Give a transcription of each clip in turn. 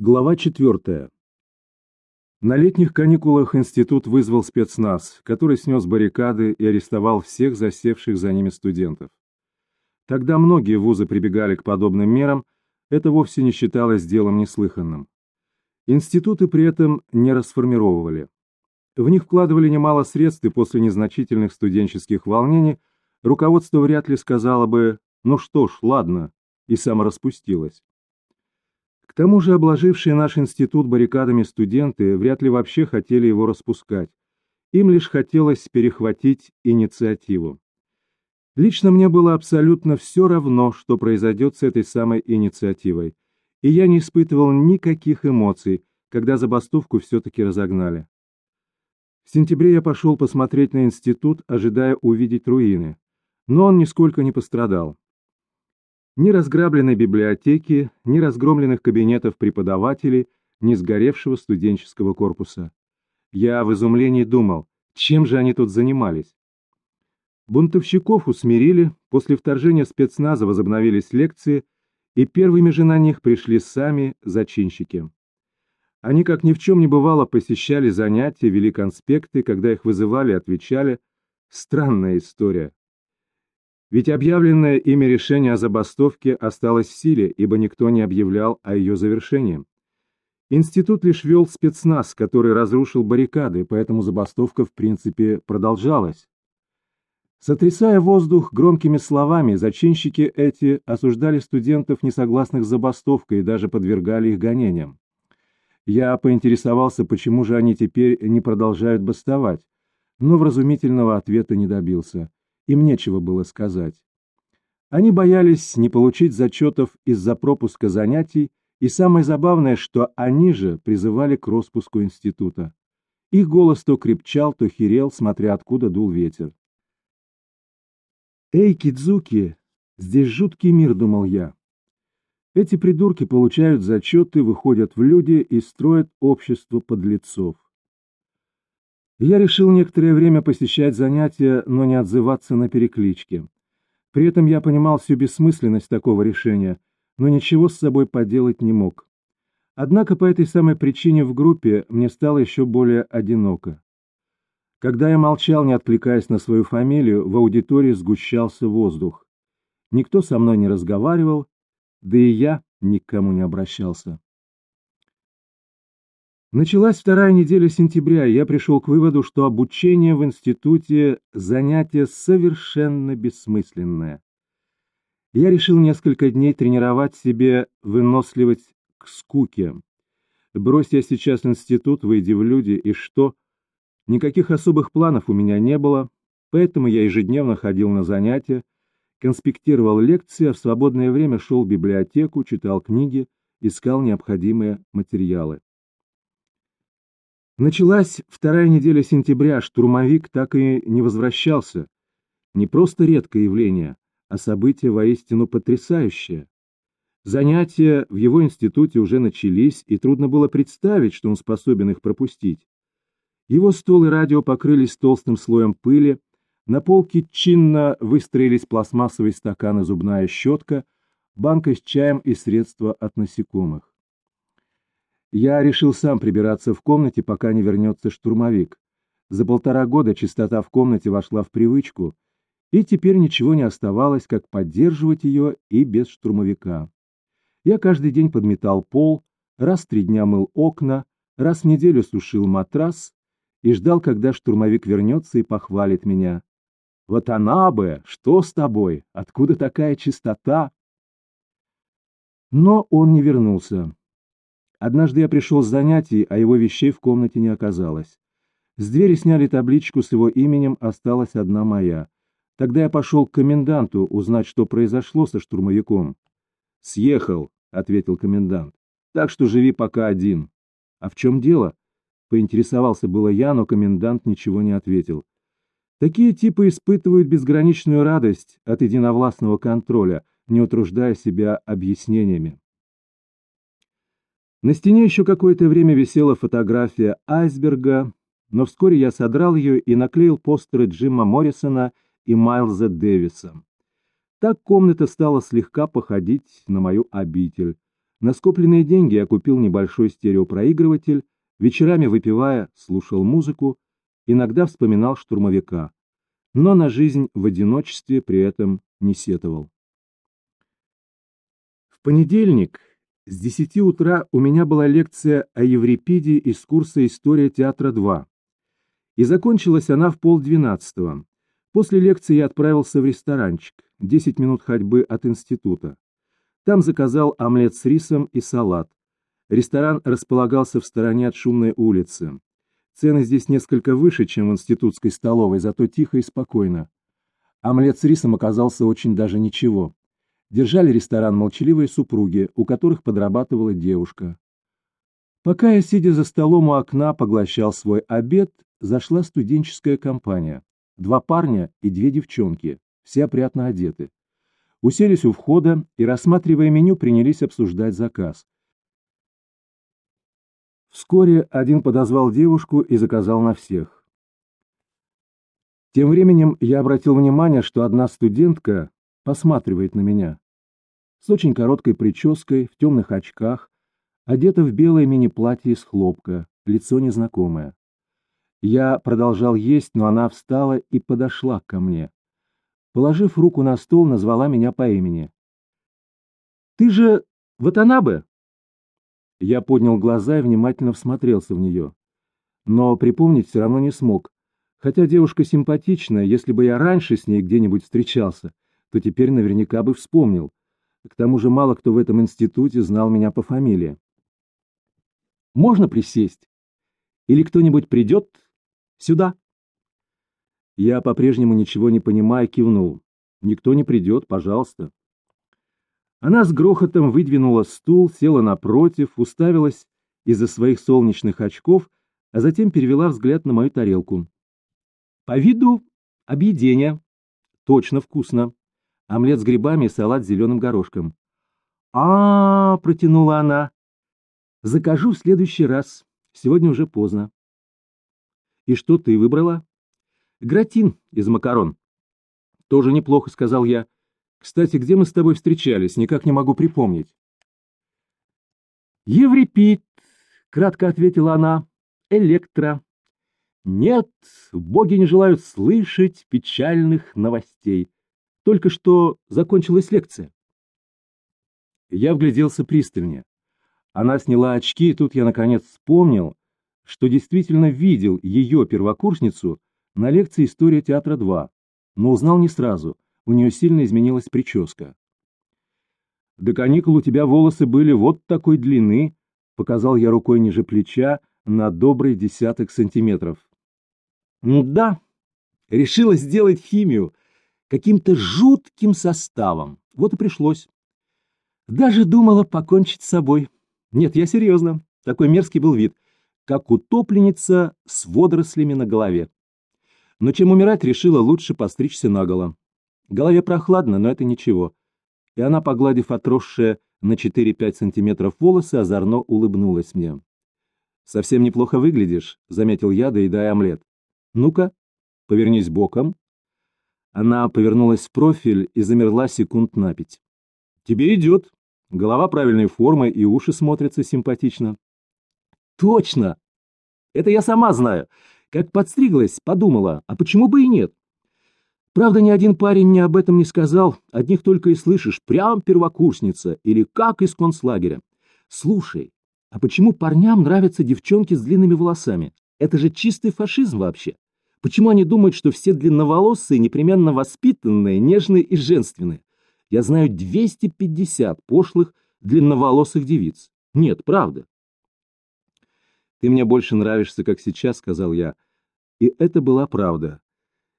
Глава 4. На летних каникулах институт вызвал спецназ, который снес баррикады и арестовал всех засевших за ними студентов. Тогда многие вузы прибегали к подобным мерам, это вовсе не считалось делом неслыханным. Институты при этом не расформировывали. В них вкладывали немало средств, и после незначительных студенческих волнений руководство вряд ли сказало бы «ну что ж, ладно», и самораспустилось. К тому же обложившие наш институт баррикадами студенты вряд ли вообще хотели его распускать. Им лишь хотелось перехватить инициативу. Лично мне было абсолютно все равно, что произойдет с этой самой инициативой, и я не испытывал никаких эмоций, когда забастовку все-таки разогнали. В сентябре я пошел посмотреть на институт, ожидая увидеть руины, но он нисколько не пострадал. Ни разграбленной библиотеки, ни разгромленных кабинетов преподавателей, ни сгоревшего студенческого корпуса. Я в изумлении думал, чем же они тут занимались. Бунтовщиков усмирили, после вторжения спецназа возобновились лекции, и первыми же на них пришли сами зачинщики. Они, как ни в чем не бывало, посещали занятия, вели конспекты, когда их вызывали, отвечали. Странная история. Ведь объявленное ими решение о забастовке осталось в силе, ибо никто не объявлял о ее завершении. Институт лишь вел спецназ, который разрушил баррикады, поэтому забастовка в принципе продолжалась. Сотрясая воздух громкими словами, зачинщики эти осуждали студентов, несогласных с забастовкой, и даже подвергали их гонениям. Я поинтересовался, почему же они теперь не продолжают бастовать, но вразумительного ответа не добился им нечего было сказать. Они боялись не получить зачетов из-за пропуска занятий, и самое забавное, что они же призывали к распуску института. Их голос то крепчал, то херел, смотря откуда дул ветер. «Эй, Кидзуки, здесь жуткий мир», — думал я. Эти придурки получают зачеты, выходят в люди и строят общество подлецов. Я решил некоторое время посещать занятия, но не отзываться на переклички. При этом я понимал всю бессмысленность такого решения, но ничего с собой поделать не мог. Однако по этой самой причине в группе мне стало еще более одиноко. Когда я молчал, не откликаясь на свою фамилию, в аудитории сгущался воздух. Никто со мной не разговаривал, да и я ни к кому не обращался. Началась вторая неделя сентября, и я пришел к выводу, что обучение в институте – занятие совершенно бессмысленное. Я решил несколько дней тренировать себе выносливость к скуке. Брось я сейчас институт, выйди в люди, и что? Никаких особых планов у меня не было, поэтому я ежедневно ходил на занятия, конспектировал лекции, а в свободное время шел в библиотеку, читал книги, искал необходимые материалы. Началась вторая неделя сентября, штурмовик так и не возвращался. Не просто редкое явление, а событие воистину потрясающее. Занятия в его институте уже начались, и трудно было представить, что он способен их пропустить. Его стол и радио покрылись толстым слоем пыли, на полке чинно выстроились пластмассовый стакан и зубная щетка, банка с чаем и средства от насекомых. Я решил сам прибираться в комнате, пока не вернется штурмовик. За полтора года чистота в комнате вошла в привычку, и теперь ничего не оставалось, как поддерживать ее и без штурмовика. Я каждый день подметал пол, раз в три дня мыл окна, раз в неделю сушил матрас и ждал, когда штурмовик вернется и похвалит меня. «Вот она бы! Что с тобой? Откуда такая чистота?» Но он не вернулся. Однажды я пришел с занятий, а его вещей в комнате не оказалось. С двери сняли табличку с его именем, осталась одна моя. Тогда я пошел к коменданту узнать, что произошло со штурмовиком. «Съехал», — ответил комендант. «Так что живи пока один». «А в чем дело?» — поинтересовался было я, но комендант ничего не ответил. Такие типы испытывают безграничную радость от единовластного контроля, не утруждая себя объяснениями. На стене еще какое-то время висела фотография айсберга, но вскоре я содрал ее и наклеил постеры Джима Моррисона и Майлза Дэвиса. Так комната стала слегка походить на мою обитель. На скопленные деньги я купил небольшой стереопроигрыватель, вечерами выпивая, слушал музыку, иногда вспоминал штурмовика, но на жизнь в одиночестве при этом не сетовал. В понедельник с 10 утра у меня была лекция о Еврипиде из курса «История театра 2». И закончилась она в полдвенадцатого. После лекции я отправился в ресторанчик, 10 минут ходьбы от института. Там заказал омлет с рисом и салат. Ресторан располагался в стороне от шумной улицы. Цены здесь несколько выше, чем в институтской столовой, зато тихо и спокойно. Омлет с рисом оказался очень даже ничего. Держали ресторан молчаливые супруги, у которых подрабатывала девушка. Пока я, сидя за столом у окна, поглощал свой обед, зашла студенческая компания. Два парня и две девчонки, все опрятно одеты уселись у входа и, рассматривая меню, принялись обсуждать заказ. Вскоре один подозвал девушку и заказал на всех. Тем временем я обратил внимание, что одна студентка посматривает на меня. С очень короткой прической, в темных очках, одета в белое мини-платье из хлопка, лицо незнакомое. Я продолжал есть, но она встала и подошла ко мне. Положив руку на стол, назвала меня по имени. «Ты же Ватанабе?» Я поднял глаза и внимательно всмотрелся в нее. Но припомнить все равно не смог. Хотя девушка симпатичная, если бы я раньше с ней где-нибудь встречался, то теперь наверняка бы вспомнил. К тому же мало кто в этом институте знал меня по фамилии. «Можно присесть? Или кто-нибудь придет сюда?» Я по-прежнему ничего не понимая кивнул. Никто не придет, пожалуйста. Она с грохотом выдвинула стул, села напротив, уставилась из-за своих солнечных очков, а затем перевела взгляд на мою тарелку. По виду объедение. Точно вкусно. Омлет с грибами и салат с зеленым горошком. а, -а, -а протянула она. «Закажу в следующий раз. Сегодня уже поздно». «И что ты выбрала?» Гратин из макарон. Тоже неплохо, сказал я. Кстати, где мы с тобой встречались? Никак не могу припомнить. Еврипид, кратко ответила она. Электро. Нет, боги не желают слышать печальных новостей. Только что закончилась лекция. Я вгляделся пристальнее. Она сняла очки, и тут я наконец вспомнил, что действительно видел ее первокурсницу на лекции «История театра 2», но узнал не сразу, у нее сильно изменилась прическа. «До каникул у тебя волосы были вот такой длины», — показал я рукой ниже плеча на добрый десяток сантиметров. «Да, решила сделать химию каким-то жутким составом, вот и пришлось. Даже думала покончить с собой. Нет, я серьезно, такой мерзкий был вид, как утопленница с водорослями на голове но чем умирать, решила лучше постричься наголо. Голове прохладно, но это ничего. И она, погладив отросшие на 4-5 сантиметров волосы, озорно улыбнулась мне. «Совсем неплохо выглядишь», — заметил я, доедая омлет. «Ну-ка, повернись боком». Она повернулась в профиль и замерла секунд на пять. «Тебе идет. Голова правильной формы и уши смотрятся симпатично». «Точно! Это я сама знаю. Как подстриглась, подумала, а почему бы и нет? Правда, ни один парень мне об этом не сказал, одних только и слышишь, прям первокурсница или как из концлагеря. Слушай, а почему парням нравятся девчонки с длинными волосами? Это же чистый фашизм вообще. Почему они думают, что все длинноволосые непременно воспитанные, нежные и женственные? Я знаю 250 пошлых длинноволосых девиц. Нет, правда. «Ты мне больше нравишься, как сейчас», — сказал я. И это была правда.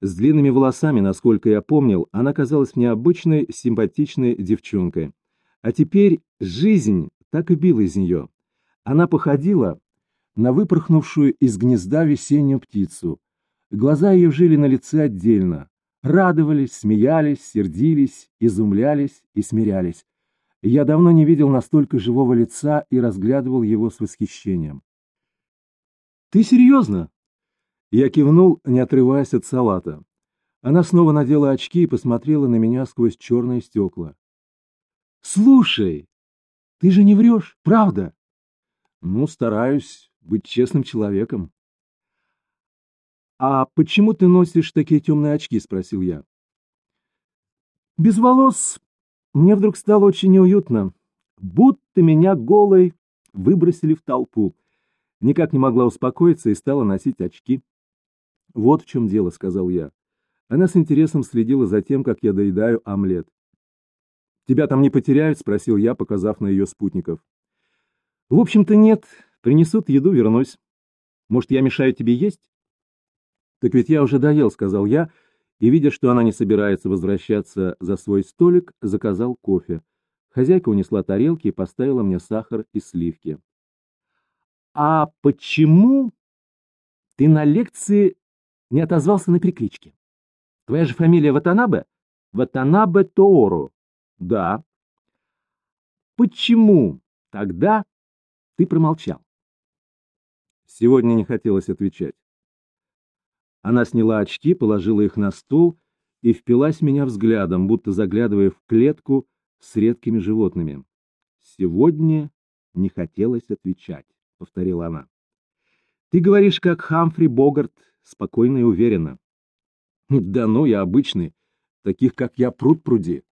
С длинными волосами, насколько я помнил, она казалась мне обычной, симпатичной девчонкой. А теперь жизнь так и била из нее. Она походила на выпорхнувшую из гнезда весеннюю птицу. Глаза ее жили на лице отдельно. Радовались, смеялись, сердились, изумлялись и смирялись. Я давно не видел настолько живого лица и разглядывал его с восхищением. «Ты серьезно?» Я кивнул, не отрываясь от салата. Она снова надела очки и посмотрела на меня сквозь черные стекла. «Слушай, Ты же не врешь, правда? Ну, стараюсь быть честным человеком. А почему ты носишь такие темные очки? Спросил я. Без волос мне вдруг стало очень неуютно, будто меня голой выбросили в толпу. Никак не могла успокоиться и стала носить очки. «Вот в чем дело», — сказал я. Она с интересом следила за тем, как я доедаю омлет. «Тебя там не потеряют?» — спросил я, показав на ее спутников. «В общем-то нет. Принесут еду, вернусь. Может, я мешаю тебе есть?» «Так ведь я уже доел», — сказал я, и, видя, что она не собирается возвращаться за свой столик, заказал кофе. Хозяйка унесла тарелки и поставила мне сахар и сливки. «А почему ты на лекции не отозвался на перекличке?» Твоя же фамилия Ватанабе? Ватанабе Тоору. Да. Почему тогда ты промолчал? Сегодня не хотелось отвечать. Она сняла очки, положила их на стол и впилась меня взглядом, будто заглядывая в клетку с редкими животными. Сегодня не хотелось отвечать, повторила она. Ты говоришь, как Хамфри Богарт, спокойно и уверенно. Да ну, я обычный, таких, как я, пруд пруди.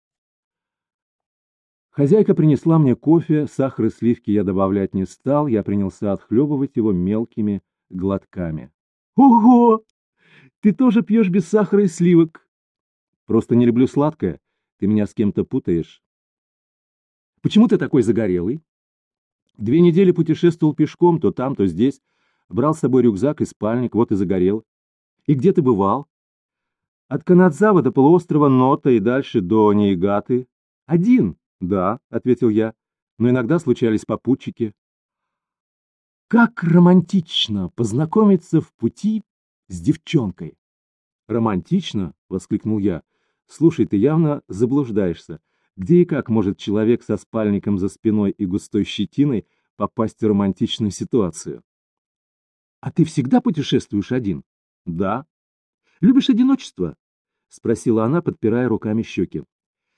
Хозяйка принесла мне кофе, сахар и сливки я добавлять не стал, я принялся отхлебывать его мелкими глотками. «Ого! Ты тоже пьешь без сахара и сливок?» «Просто не люблю сладкое, ты меня с кем-то путаешь». «Почему ты такой загорелый?» «Две недели путешествовал пешком, то там, то здесь, брал с собой рюкзак и спальник, вот и загорел. И где ты бывал?» От Канадзавы до полуострова Нота и дальше до Нейгаты. Один, да, ответил я, но иногда случались попутчики. Как романтично познакомиться в пути с девчонкой. Романтично, воскликнул я. Слушай, ты явно заблуждаешься. Где и как может человек со спальником за спиной и густой щетиной попасть в романтичную ситуацию? А ты всегда путешествуешь один? Да, Любишь одиночество? — спросила она, подпирая руками щеки.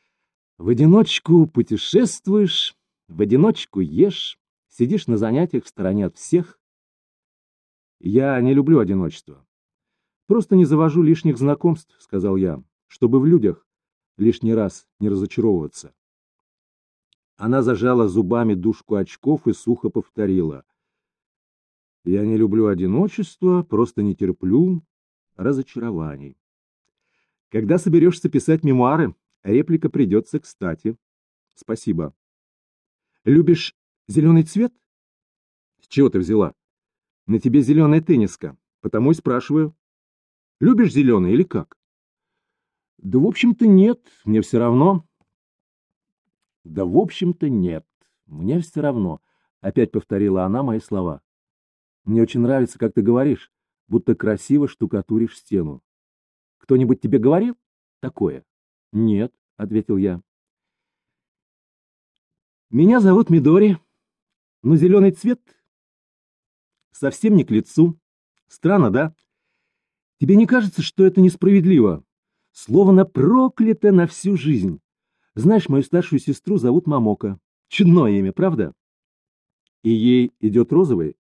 — В одиночку путешествуешь, в одиночку ешь, сидишь на занятиях в стороне от всех. Я не люблю одиночество. Просто не завожу лишних знакомств, — сказал я, — чтобы в людях лишний раз не разочаровываться. Она зажала зубами дужку очков и сухо повторила. «Я не люблю одиночество, просто не терплю разочарований. Когда соберешься писать мемуары, реплика придется кстати. Спасибо. Любишь зеленый цвет? С чего ты взяла? На тебе зеленая тенниска, потому и спрашиваю. Любишь зеленый или как? Да, в общем-то, нет, мне все равно. Да, в общем-то, нет, мне все равно, опять повторила она мои слова. Мне очень нравится, как ты говоришь будто красиво штукатуришь стену. Кто-нибудь тебе говорил такое? Нет, ответил я. Меня зовут Мидори, но зеленый цвет совсем не к лицу. Странно, да? Тебе не кажется, что это несправедливо? Словно проклято на всю жизнь. Знаешь, мою старшую сестру зовут Мамока. Чудное имя, правда? И ей идет розовый?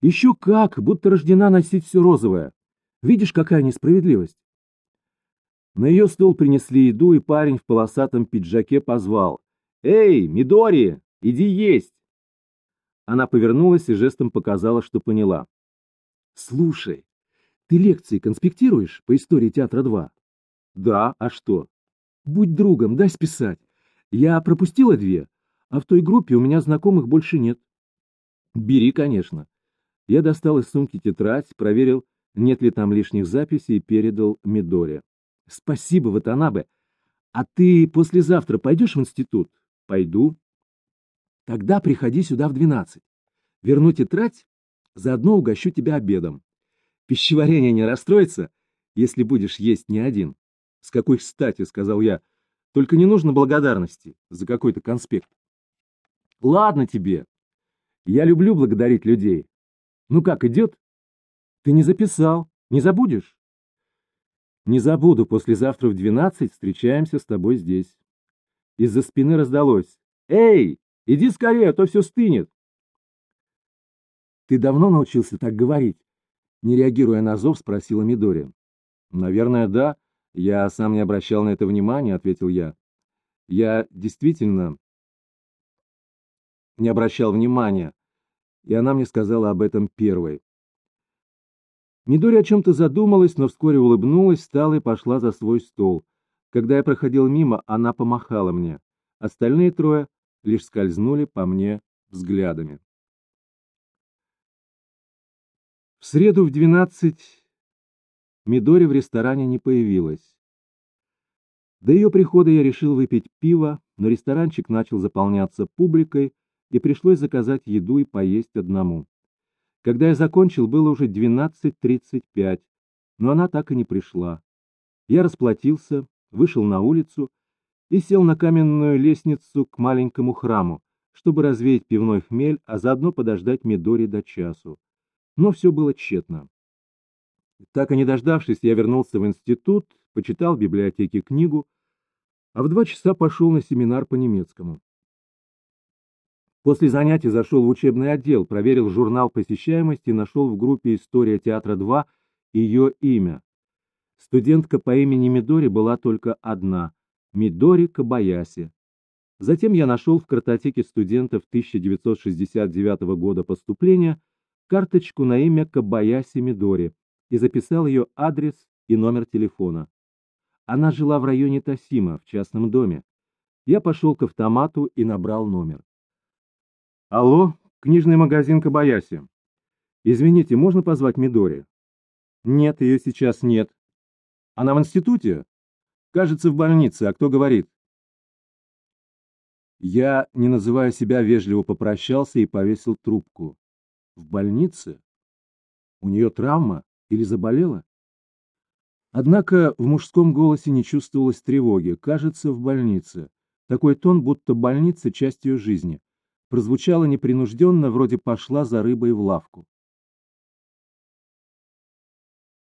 Еще как, будто рождена носить все розовое. Видишь, какая несправедливость? На ее стол принесли еду, и парень в полосатом пиджаке позвал. «Эй, Мидори, иди есть!» Она повернулась и жестом показала, что поняла. «Слушай, ты лекции конспектируешь по истории театра 2?» «Да, а что?» «Будь другом, дай списать. Я пропустила две, а в той группе у меня знакомых больше нет». «Бери, конечно. Я достал из сумки тетрадь, проверил, нет ли там лишних записей и передал Мидоре. «Спасибо, Ватанабе. А ты послезавтра пойдешь в институт?» «Пойду». «Тогда приходи сюда в двенадцать. Верну тетрадь, заодно угощу тебя обедом. Пищеварение не расстроится, если будешь есть не один». «С какой стати?» — сказал я. «Только не нужно благодарности за какой-то конспект». «Ладно тебе. Я люблю благодарить людей. Ну как, идет? Ты не записал, не забудешь? Не забуду, послезавтра в двенадцать встречаемся с тобой здесь. Из-за спины раздалось. Эй, Иди скорее, а то все стынет. Ты давно научился так говорить? Не реагируя на зов, спросила Мидори. Наверное, да. Я сам не обращал на это внимания, ответил я. Я действительно не обращал внимания, и она мне сказала об этом первой. Мидори о чем-то задумалась, но вскоре улыбнулась, встала и пошла за свой стол. Когда я проходил мимо, она помахала мне. Остальные трое лишь скользнули по мне взглядами. В среду в двенадцать Мидори в ресторане не появилась. До ее прихода я решил выпить пиво, но ресторанчик начал заполняться публикой, и пришлось заказать еду и поесть одному. Когда я закончил, было уже 12.35, но она так и не пришла. Я расплатился, вышел на улицу и сел на каменную лестницу к маленькому храму, чтобы развеять пивной хмель, а заодно подождать Мидори до часу. Но все было тщетно. Так и не дождавшись, я вернулся в институт, почитал в библиотеке книгу, а в два часа пошел на семинар по немецкому. После занятий зашел в учебный отдел, проверил журнал посещаемости и нашел в группе «История театра 2» ее имя. Студентка по имени Мидори была только одна – Мидори Кабаяси. Затем я нашел в картотеке студентов 1969 года поступления карточку на имя Кабаяси Мидори и записал ее адрес и номер телефона. Она жила в районе Тасима, в частном доме. Я пошел к автомату и набрал номер. Алло, книжный магазин Кабаяси. Извините, можно позвать Мидори? Нет, ее сейчас нет. Она в институте? Кажется, в больнице, а кто говорит? Я, не называя себя, вежливо попрощался и повесил трубку. В больнице? У нее травма или заболела? Однако в мужском голосе не чувствовалось тревоги. Кажется, в больнице. Такой тон, будто больница — часть ее жизни прозвучало непринужденно, вроде пошла за рыбой в лавку.